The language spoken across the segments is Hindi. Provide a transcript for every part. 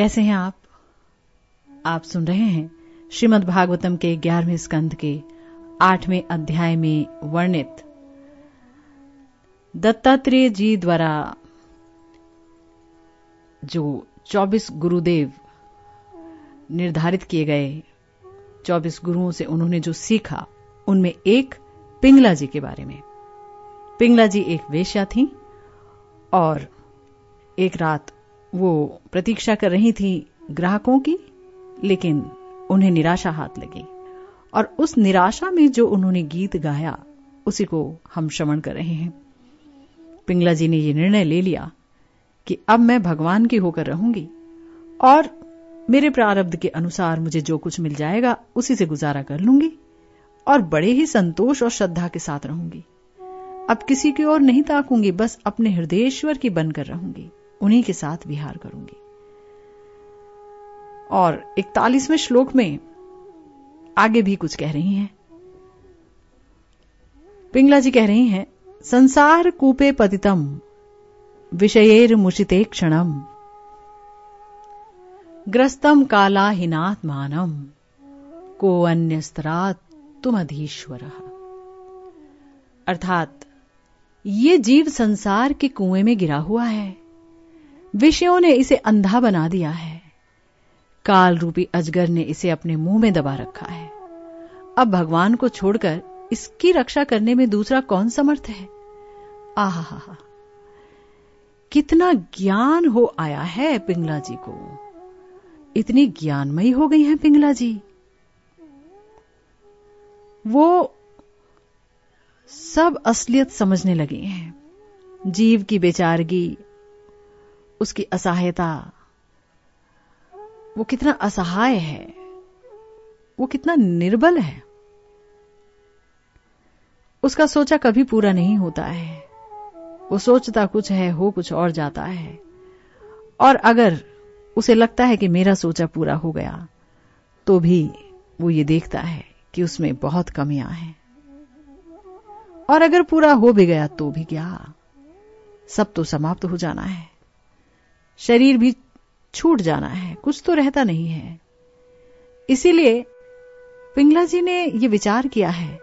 कैसे हैं आप? आप सुन रहे हैं श्रीमद् भागवतम के ग्यारहवें स्कंध के आठवें अध्याय में वर्णित। दत्तात्रेय जी द्वारा जो 24 गुरुदेव निर्धारित किए गए 24 गुरुओं से उन्होंने जो सीखा, उनमें एक पिंगला जी के बारे में। पिंगला जी एक वेश्या थी और एक रात वो प्रतीक्षा कर रही थी ग्राहकों की, लेकिन उन्हें निराशा हाथ लगी। और उस निराशा में जो उन्होंने गीत गाया, उसी को हम श्रवण कर रहे हैं। पिंगला जी ने यह निर्णय ले लिया कि अब मैं भगवान की होकर रहूँगी, और मेरे प्रारब्ध के अनुसार मुझे जो कुछ मिल जाएगा, उसी से गुजारा कर लूँगी, और बड़े ही संतोष और श्रद्धा के साथ रहूँगी। अब किसी की ओर नहीं ताकूँगी, बस अपने हृदयेश्वर की बनकर रहूँगी। उन्हीं के साथ विहार करूँगी। और इकतालीसवें श्लोक में आगे भी कुछ कह रही हैं। पिंगला जी कह रही हैं, संसार कूपे पतितम, विषयेर मुशिते क्षणम, ग्रस्तम काला हिनात्मानम को अन्य तुम अधीश्वर अर्थात, ये जीव संसार के कुएँ में गिरा हुआ है। विषयों ने इसे अंधा बना दिया है। काल रूपी अजगर ने इसे अपने मुँह में दबा रखा है। अब भगवान को छोड़कर इसकी रक्षा करने में दूसरा कौन समर्थ है? आहा कितना ज्ञान हो आया है पिंगला जी को। इतनी ज्ञानमयी हो गई है पिंगला जी। वो सब असलियत समझने लगे हैं। जीव की बेचारगी उसकी असहायता। वो कितना असहाय है। वो कितना निर्बल है। उसका सोचा कभी पूरा नहीं होता है। वो सोचता कुछ है, हो कुछ और जाता है। और अगर उसे लगता है कि मेरा सोचा पूरा हो गया तो भी वो ये देखता है कि उसमें बहुत कमियाँ हैं। और अगर पूरा हो भी गया तो भी क्या? सब तो समाप्त हो जाना है। शरीर भी छूट जाना है, कुछ तो रहता नहीं है। इसीलिए पिंगला जी ने यह विचार किया है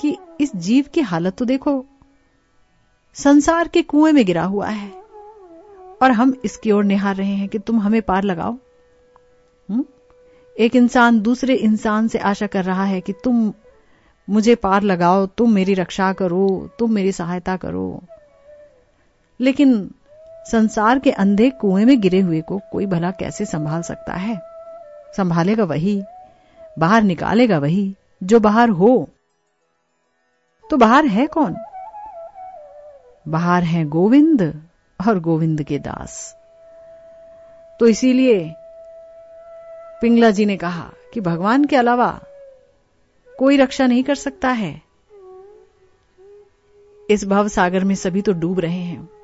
कि इस जीव की हालत तो देखो, संसार के कुएँ में गिरा हुआ है, और हम इसकी ओर निहार रहे हैं कि तुम हमें पार लगाओ। हुँ? एक इंसान दूसरे इंसान से आशा कर रहा है कि तुम मुझे पार लगाओ, तुम मेरी रक्षा करो, तुम मेरी सहायता करो। लेकिन संसार के अंधे कुएँ में गिरे हुए को कोई भला कैसे संभाल सकता है? संभालेगा वही, बाहर निकालेगा वही, जो बाहर हो। तो बाहर है कौन? बाहर है गोविंद और गोविंद के दास। तो इसीलिए पिंगला जी ने कहा कि भगवान के अलावा कोई रक्षा नहीं कर सकता है। इस भव सागर में सभी तो डूब रहे हैं।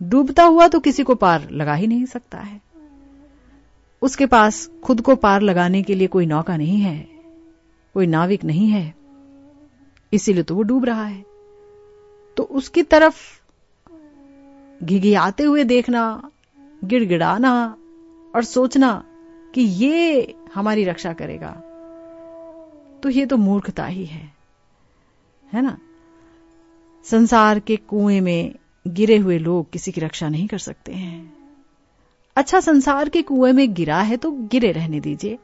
डूबता हुआ तो किसी को पार लगा ही नहीं सकता है। उसके पास खुद को पार लगाने के लिए कोई नौका नहीं है, कोई नाविक नहीं है, इसीलिए तो वो डूब रहा है। तो उसकी तरफ़ घिघियाते हुए देखना, गिड़गिड़ाना और सोचना कि ये हमारी रक्षा करेगा। तो ये तो मूर्खता ही है है ना? संसार के कुएँ में गिरे हुए लोग किसी की रक्षा नहीं कर सकते हैं। अच्छा संसार के कुएँ में गिरा है तो गिरे रहने दीजिए।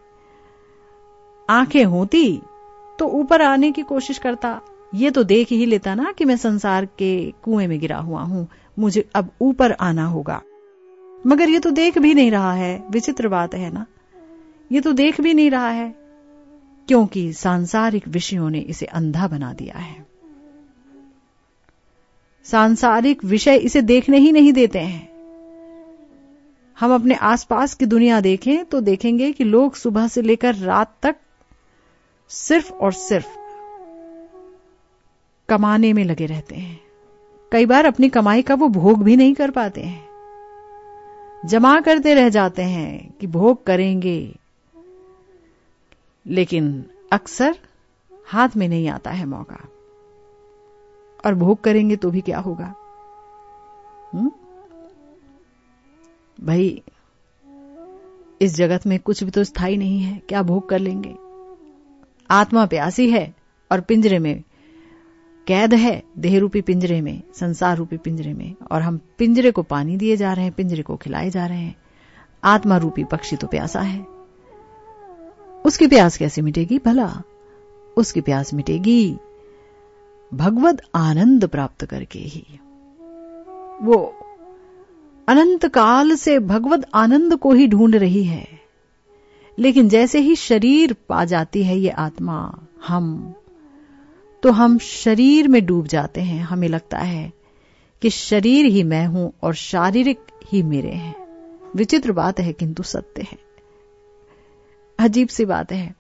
आँखें होती तो ऊपर आने की कोशिश करता। ये तो देख ही लेता ना कि मैं संसार के कुएँ में गिरा हुआ हूँ। मुझे अब ऊपर आना होगा। मगर ये तो देख भी नहीं रहा है। विचित्र बात है ना? ये तो देख भी नहीं रहा है। क्योंकि सांसारिक विषयों ने इसे अंधा बना दिया है। सांसारिक विषय इसे देखने ही नहीं देते हैं। हम अपने आसपास की दुनिया देखें तो देखेंगे कि लोग सुबह से लेकर रात तक सिर्फ़ और सिर्फ़ कमाने में लगे रहते हैं। कई बार अपनी कमाई का वो भोग भी नहीं कर पाते हैं। जमा करते रह जाते हैं कि भोग करेंगे। लेकिन अक्सर हाथ में नहीं आता है मौका। और भोग करेंगे तो भी क्या होगा? हुँ? भाई, इस जगत में कुछ भी तो स्थायी नहीं है, क्या भोग कर लेंगे? आत्मा प्यासी है और पिंजरे में कैद है देह रूपी पिंजरे में संसार रूपी पिंजरे में, और हम पिंजरे को पानी दिए जा रहे हैं, पिंजरे को खिलाए जा रहे हैं। आत्मा रूपी पक्षी तो प्यासा है। उसकी प्यास कैसे मिटेगी? भला, उसकी प्यास मिटेगी। भगवत आनंद प्राप्त करके ही। वो अनंत काल से भगवत आनंद को ही ढूंढ रही है। लेकिन जैसे ही शरीर पा जाती है ये आत्मा, हम तो हम शरीर में डूब जाते हैं। हमें लगता है कि शरीर ही मैं हूँ और शारीरिक ही मेरे हैं। विचित्र बात है, किंतु सत्य है। अजीब सी बात है।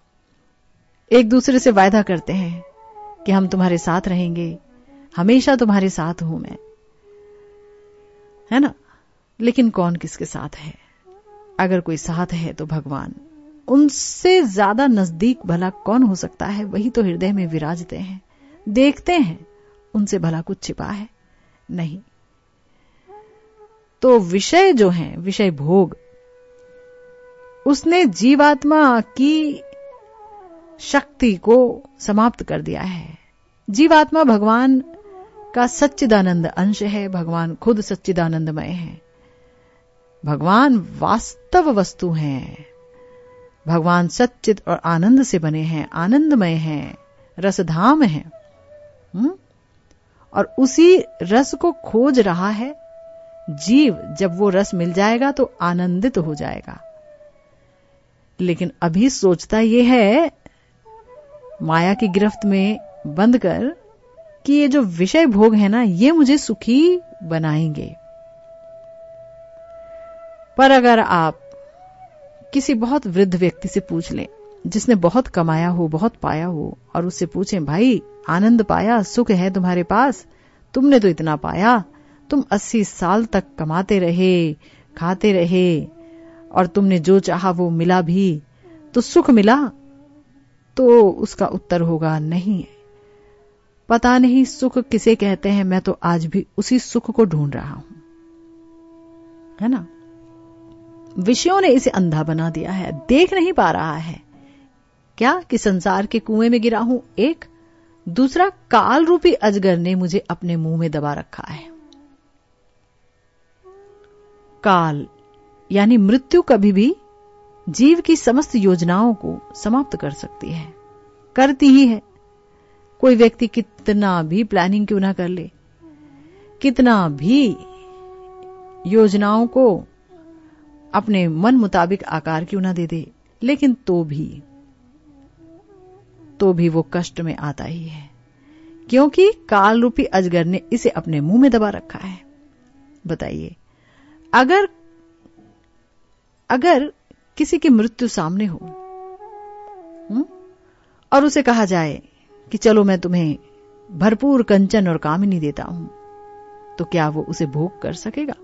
एक दूसरे से वायदा करते हैं। कि हम तुम्हारे साथ रहेंगे। हमेशा तुम्हारे साथ हूँ मैं। है ना? लेकिन कौन किसके साथ है? अगर कोई साथ है तो भगवान। उनसे ज़्यादा नज़दीक भला कौन हो सकता है? वही तो हृदय में विराजते हैं। देखते हैं, उनसे भला कुछ छिपा है? नहीं। तो विषय जो है, विषय भोग, उसने जीवात्मा की शक्ति को समाप्त कर दिया है। जीवात्मा भगवान का सच्चिदानंद अंश है। भगवान खुद सच्चिदानंदमय है। भगवान वास्तव वस्तु हैं। भगवान सच्चित और आनंद से बने हैं, आनंदमय हैं, रसधाम हैं। हुँ? और उसी रस को खोज रहा है। जीव जब वो रस मिल जाएगा तो आनंदित हो जाएगा। लेकिन अभी सोचता यह है माया की गिरफ्त में बंद कर कि ये जो विषय भोग है ना, ये मुझे सुखी बनाएँगे। पर अगर आप किसी बहुत वृद्ध व्यक्ति से पूछ लें, जिसने बहुत कमाया हो, बहुत पाया हो, और उससे पूछें, भाई, आनंद पाया, सुख है तुम्हारे पास? तुमने तो इतना पाया। तुम अस्सी साल तक कमाते रहे, खाते रहे, और तुमने जो चाहा वो मिला भी। तो सुख मिला तो उसका उत्तर होगा, नहीं। पता नहीं सुख किसे कहते हैं, मैं तो आज भी उसी सुख को ढूंढ रहा हूँ। है ना? विषयों ने इसे अंधा बना दिया है। देख नहीं पा रहा है। क्या कि संसार के कुएँ में गिरा हूँ? एक। दूसरा काल रूपी अजगर ने मुझे अपने मुँह में दबा रखा है। काल, यानी मृत्यु कभी भी जीव की समस्त योजनाओं को समाप्त कर सकती है। करती ही है। कोई व्यक्ति कितना भी प्लानिंग क्यों ना कर ले। कितना भी योजनाओं को अपने मन मुताबिक आकार क्यों ना दे दे, लेकिन तो भी तो भी वो कष्ट में आता ही है। क्योंकि काल रूपी अजगर ने इसे अपने मुँह में दबा रखा है। बताइए, अगर अगर किसी की मृत्यु सामने हो। हुँ? और उसे कहा जाए कि चलो मैं तुम्हें भरपूर कंचन और कामिनी देता हूँ। तो क्या वो उसे भोग कर सकेगा?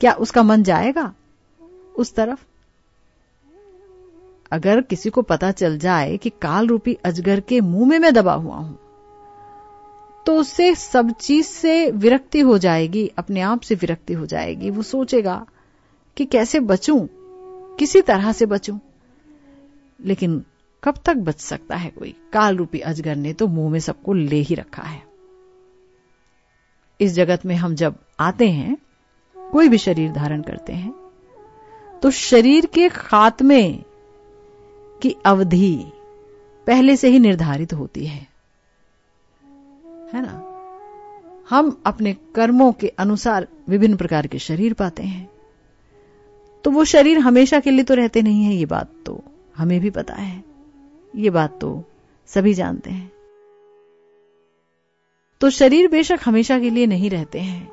क्या उसका मन जाएगा उस तरफ़? अगर किसी को पता चल जाए कि काल रूपी अजगर के मुँह में मैं दबा हुआ हूँ तो उससे सब चीज़ से विरक्ति हो जाएगी, अपने आप से विरक्ति हो जाएगी। वो सोचेगा कि कैसे बचूं? किसी तरह से बचूं। लेकिन कब तक बच सकता है कोई? काल रूपी अजगर ने तो मुँह में सबको ले ही रखा है। इस जगत में हम जब आते हैं, कोई भी शरीर धारण करते हैं तो शरीर के खात्मे की अवधि पहले से ही निर्धारित होती है। है ना? हम अपने कर्मों के अनुसार विभिन्न प्रकार के शरीर पाते हैं। तो वो शरीर हमेशा के लिए तो रहते नहीं है, ये बात तो हमें भी पता है। ये बात तो सभी जानते हैं। तो शरीर बेशक हमेशा के लिए नहीं रहते हैं,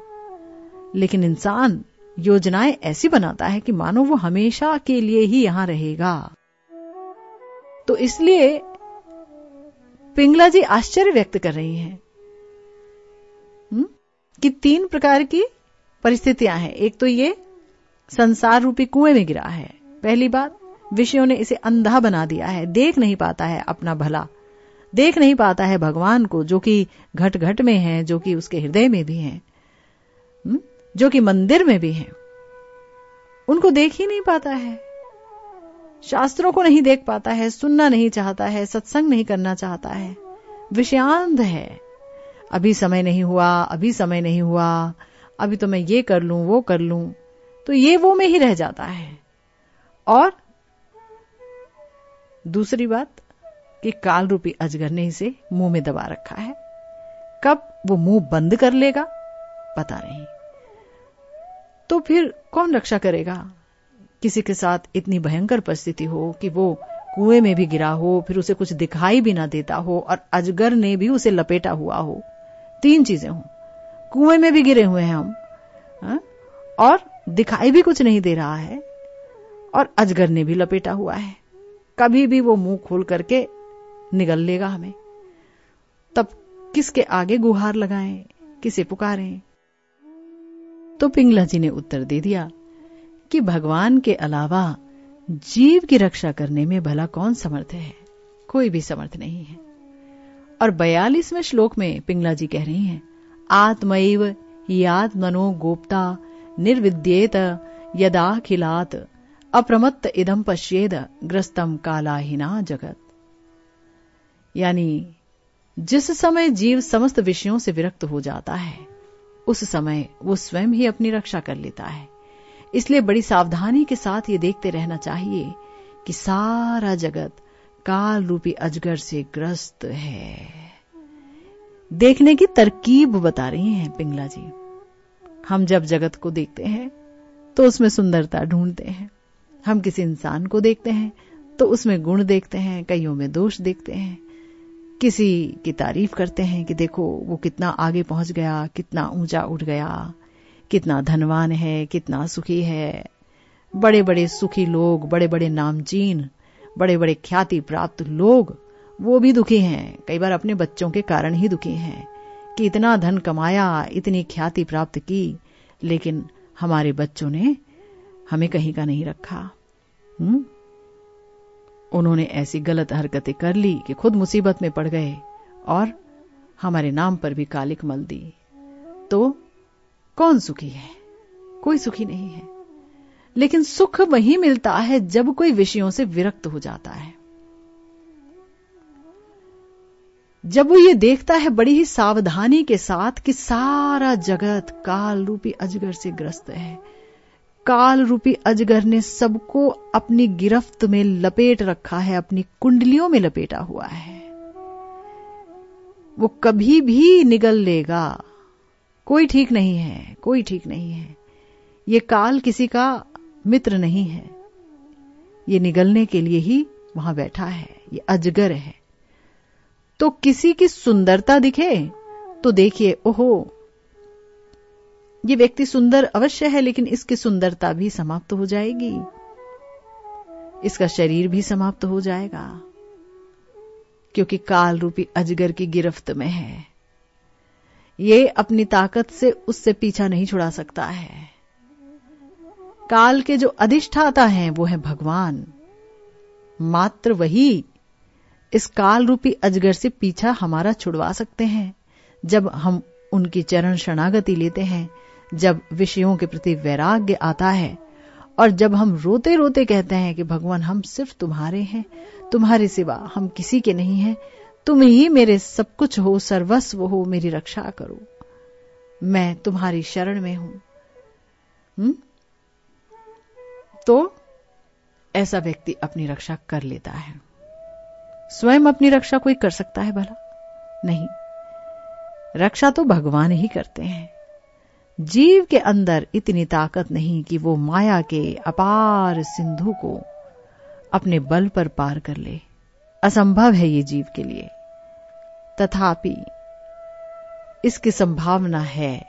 लेकिन इंसान योजनाएँ ऐसी बनाता है कि मानो वो हमेशा के लिए ही यहाँ रहेगा। तो इसलिए पिंगला जी आश्चर्य व्यक्त कर रही हैं। हम्म? कि तीन प्रकार की परिस्थितियाँ हैं। एक तो ये संसार रूपी कुएँ में गिरा है। पहली बात, विषयों ने इसे अंधा बना दिया है। देख नहीं पाता है अपना भला। देख नहीं पाता है भगवान को, जो कि घट घट में है, जो कि उसके हृदय में भी है। हम्म? जो कि मंदिर में भी है। उनको देख ही नहीं पाता है। शास्त्रों को नहीं देख पाता है, सुनना नहीं चाहता है, सत्संग नहीं करना चाहता है। विषयांत है। अभी समय नहीं हुआ, अभी समय नहीं हुआ। अभी तो मैं ये कर लूँ, वो कर लूँ। तो ये वो में ही रह जाता है। और दूसरी बात कि काल रूपी अजगर ने इसे मुँह में दबा रखा है। कब वो मुँह बंद कर लेगा, पता नहीं। तो फिर कौन रक्षा करेगा? किसी के साथ इतनी भयंकर परिस्थिति हो कि वो कुएँ में भी गिरा हो, फिर उसे कुछ दिखाई भी ना देता हो और अजगर ने भी उसे लपेटा हुआ हो। तीन चीज़ें हो। कुएँ में भी गिरे हुए हैं हम, हा? और दिखाई भी कुछ नहीं दे रहा है और अजगर ने भी लपेटा हुआ है। कभी भी वो मुँह खोल करके निगल लेगा हमें। तब किसके आगे गुहार लगाएँ, किसे पुकारें? तो पिंगला जी ने उत्तर दे दिया कि भगवान के अलावा जीव की रक्षा करने में भला कौन समर्थ है? कोई भी समर्थ नहीं है। और बयालीसवें श्लोक में पिंगला जी कह रही हैं, आत्मैव याद मनो गोप्ता निर्विद्येत यदा खिलात अप्रमत्त इदम पश्येद ग्रस्तम कालाहिना जगत। यानी, जिस समय जीव समस्त विषयों से विरक्त हो जाता है, उस समय वो स्वयं ही अपनी रक्षा कर लेता है। इसलिए बड़ी सावधानी के साथ ये देखते रहना चाहिए कि सारा जगत काल रूपी अजगर से ग्रस्त है। देखने की तरकीब बता रही हैं पिंगला जी। हम जब जगत को देखते हैं तो उसमें सुंदरता ढूंढते हैं। हम किसी इंसान को देखते हैं तो उसमें गुण देखते हैं, कईयों में दोष देखते हैं। किसी की तारीफ़ करते हैं कि देखो, वो कितना आगे पहुँच गया, कितना ऊँचा उठ गया, कितना धनवान है, कितना सुखी है। बड़े बड़े सुखी लोग बड़े बड़े नामचीन बड़े बड़े ख्याति प्राप्त लोग, वो भी दुखी हैं। कई बार अपने बच्चों के कारण ही दुखी हैं। कि इतना धन कमाया, इतनी ख्याति प्राप्त की, लेकिन हमारे बच्चों ने हमें कहीं का नहीं रखा। हुँ? उन्होंने ऐसी गलत हरकतें कर ली कि खुद मुसीबत में पड़ गए और हमारे नाम पर भी कालिक मल दी। तो कौन सुखी है? कोई सुखी नहीं है। लेकिन सुख वही मिलता है जब कोई विषयों से विरक्त हो जाता है। जब वो ये देखता है बड़ी ही सावधानी के साथ कि सारा जगत काल रूपी अजगर से ग्रस्त है। काल रूपी अजगर ने सबको अपनी गिरफ्त में लपेट रखा है, अपनी कुंडलियों में लपेटा हुआ है। वो कभी भी निगल लेगा। कोई ठीक नहीं है, कोई ठीक नहीं है। ये काल किसी का मित्र नहीं है। ये निगलने के लिए ही वहाँ बैठा है, ये अजगर है। तो किसी की सुंदरता दिखे तो देखिए, ओहो। ये व्यक्ति सुंदर अवश्य है, लेकिन इसकी सुंदरता भी समाप्त हो जाएगी। इसका शरीर भी समाप्त हो जाएगा, क्योंकि काल रूपी अजगर की गिरफ्त में है। ये अपनी ताकत से उससे पीछा नहीं छुड़ा सकता है। काल के जो अधिष्ठाता हैं, वो है भगवान। मात्र वही इस काल रूपी अजगर से पीछा हमारा छुड़वा सकते हैं। जब हम उनकी चरण शरणागति लेते हैं, जब विषयों के प्रति वैराग्य आता है, और जब हम रोते रोते कहते हैं कि भगवान हम सिर्फ़ तुम्हारे हैं, तुम्हारे सिवा हम किसी के नहीं हैं, तुम ही मेरे सब कुछ हो, सर्वस्व हो, मेरी रक्षा करो। मैं तुम्हारी शरण में हूँ। तो ऐसा व्यक्ति अपनी रक्षा कर लेता है। स्वयं अपनी रक्षा कोई कर सकता है भला? नहीं। रक्षा तो भगवान ही करते हैं। जीव के अंदर इतनी ताकत नहीं कि वो माया के अपार सिंधु को अपने बल पर पार कर ले। असंभव है ये जीव के लिए। तथापि इसकी संभावना है,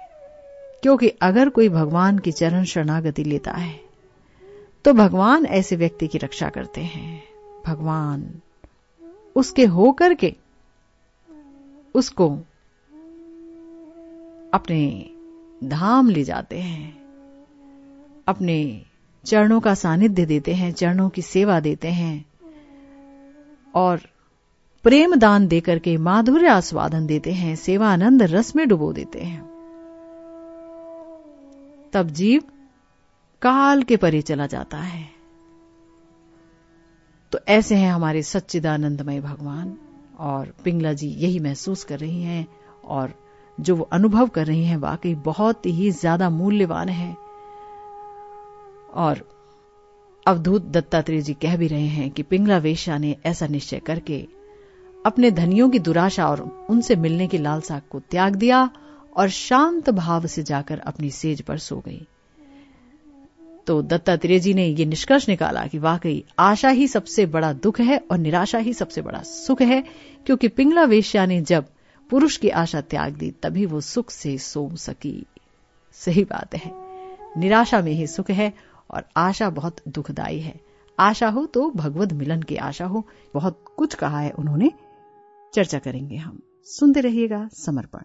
क्योंकि अगर कोई भगवान की चरण शरणागति लेता है तो भगवान ऐसे व्यक्ति की रक्षा करते हैं। भगवान उसके होकर के उसको अपने धाम ले जाते हैं, अपने चरणों का सानिध्य देते हैं, चरणों की सेवा देते हैं और प्रेम दान देकर के माधुर्य आस्वादन देते हैं सेवा आनंद रस में डुबो देते हैं। तब जीव काल के परे चला जाता है। तो ऐसे हैं हमारे सच्चिदानंदमय भगवान, और पिंगला जी यही महसूस कर रही हैं, और जो वो अनुभव कर रही हैं, वाकई बहुत ही ज़्यादा मूल्यवान है। और अवधूत दत्तात्रेय जी कह भी रहे हैं कि पिंगला वेश्या ने ऐसा निश्चय करके अपने धनियों की दुराशा और उनसे मिलने की लालसा को त्याग दिया और शांत भाव से जाकर अपनी सेज पर सो गई। तो दत्तात्रेय जी ने ये निष्कर्ष निकाला कि वाकई आशा ही सबसे बड़ा दुख है और निराशा ही सबसे बड़ा सुख है, क्योंकि पिंगला वेश्या ने जब पुरुष की आशा त्याग दी, तभी वो सुख से सो सकी। सही बात है। निराशा में ही सुख है और आशा बहुत दुखदाई है। आशा हो तो भगवत मिलन की आशा हो। बहुत कुछ कहा है उन्होंने। चर्चा करेंगे हम। सुनते रहिएगा समर्पण।